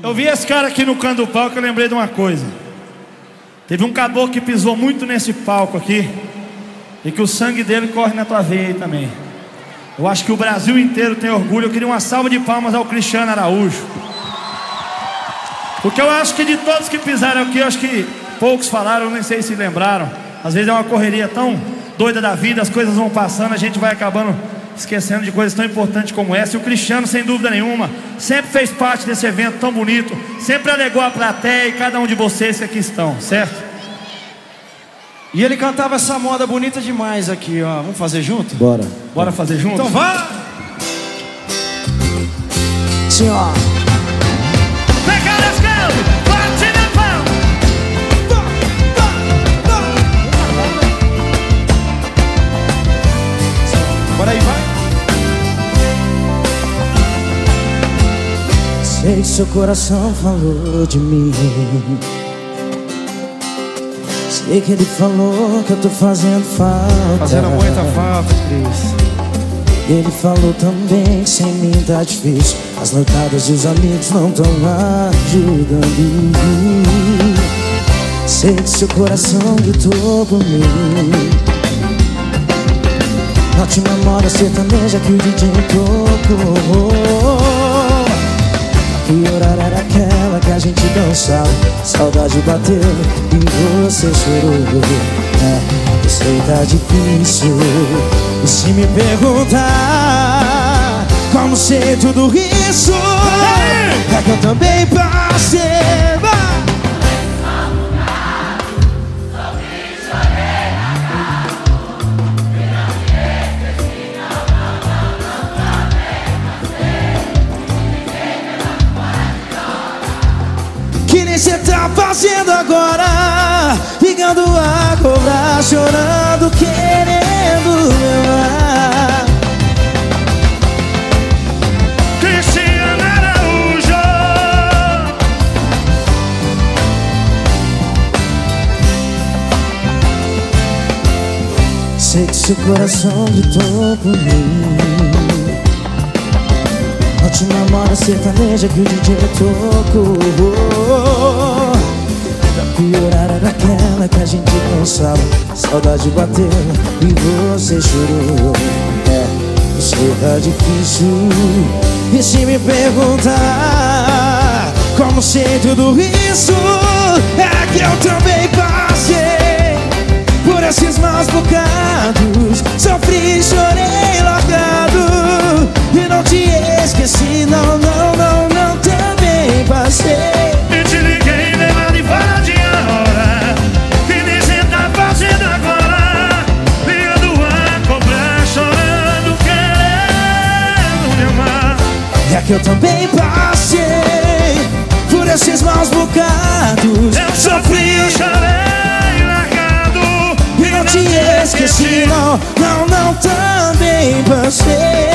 Eu vi esse cara aqui no canto do palco, eu lembrei de uma coisa. Teve um caboclo que pisou muito nesse palco aqui. E que o sangue dele corre na tua veia aí também. Eu acho que o Brasil inteiro tem orgulho. Eu queria uma salva de palmas ao Cristiano Araújo. Porque eu acho que de todos que pisaram aqui, eu acho que poucos falaram, nem sei se lembraram. Às vezes é uma correria tão doida da vida, as coisas vão passando, a gente vai acabando esquecendo de coisas tão importantes como essa. E o Cristiano, sem dúvida nenhuma, sempre fez parte desse evento tão bonito, sempre alegou a plateia e cada um de vocês que aqui estão, certo? E ele cantava essa moda bonita demais aqui, ó. Vamos fazer junto? Bora. Bora fazer junto? Então vá! Sim, Sei que seu coração falou de mim. Sei que ele falou que eu tô fazendo falta. Fazendo muita falta, Cris. Ele falou também que sem mim tá difícil. As noitadas e os amigos não tão ajudando Sei que seu coração gritou por mim. Na última moda sertaneja que o DJ tocou dançava Saudade bateu e você chorou. É, Eu sei tá difícil. E se me perguntar Como sei tudo isso É que eu também passei tá fazendo agora? Ligando a cobrar, chorando, querendo me amar Cristiano Araújo. Sei que seu coração gritou por mim. Ótima moda sertaneja que o DJ tocou Pra piorar era aquela que a gente dançava Saudade batendo e você chorou. É, você tá difícil. E se me perguntar Como sei tudo isso É que eu também passei Por esses maus bocados que eu também passei Por esses maus bocados. Eu sofri, eu chorei, largado E não te esqueci, não, não, não Também passei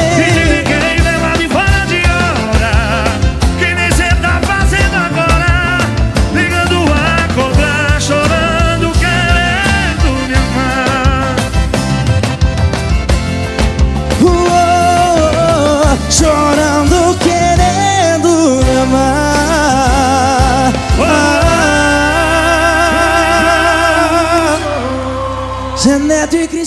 Genética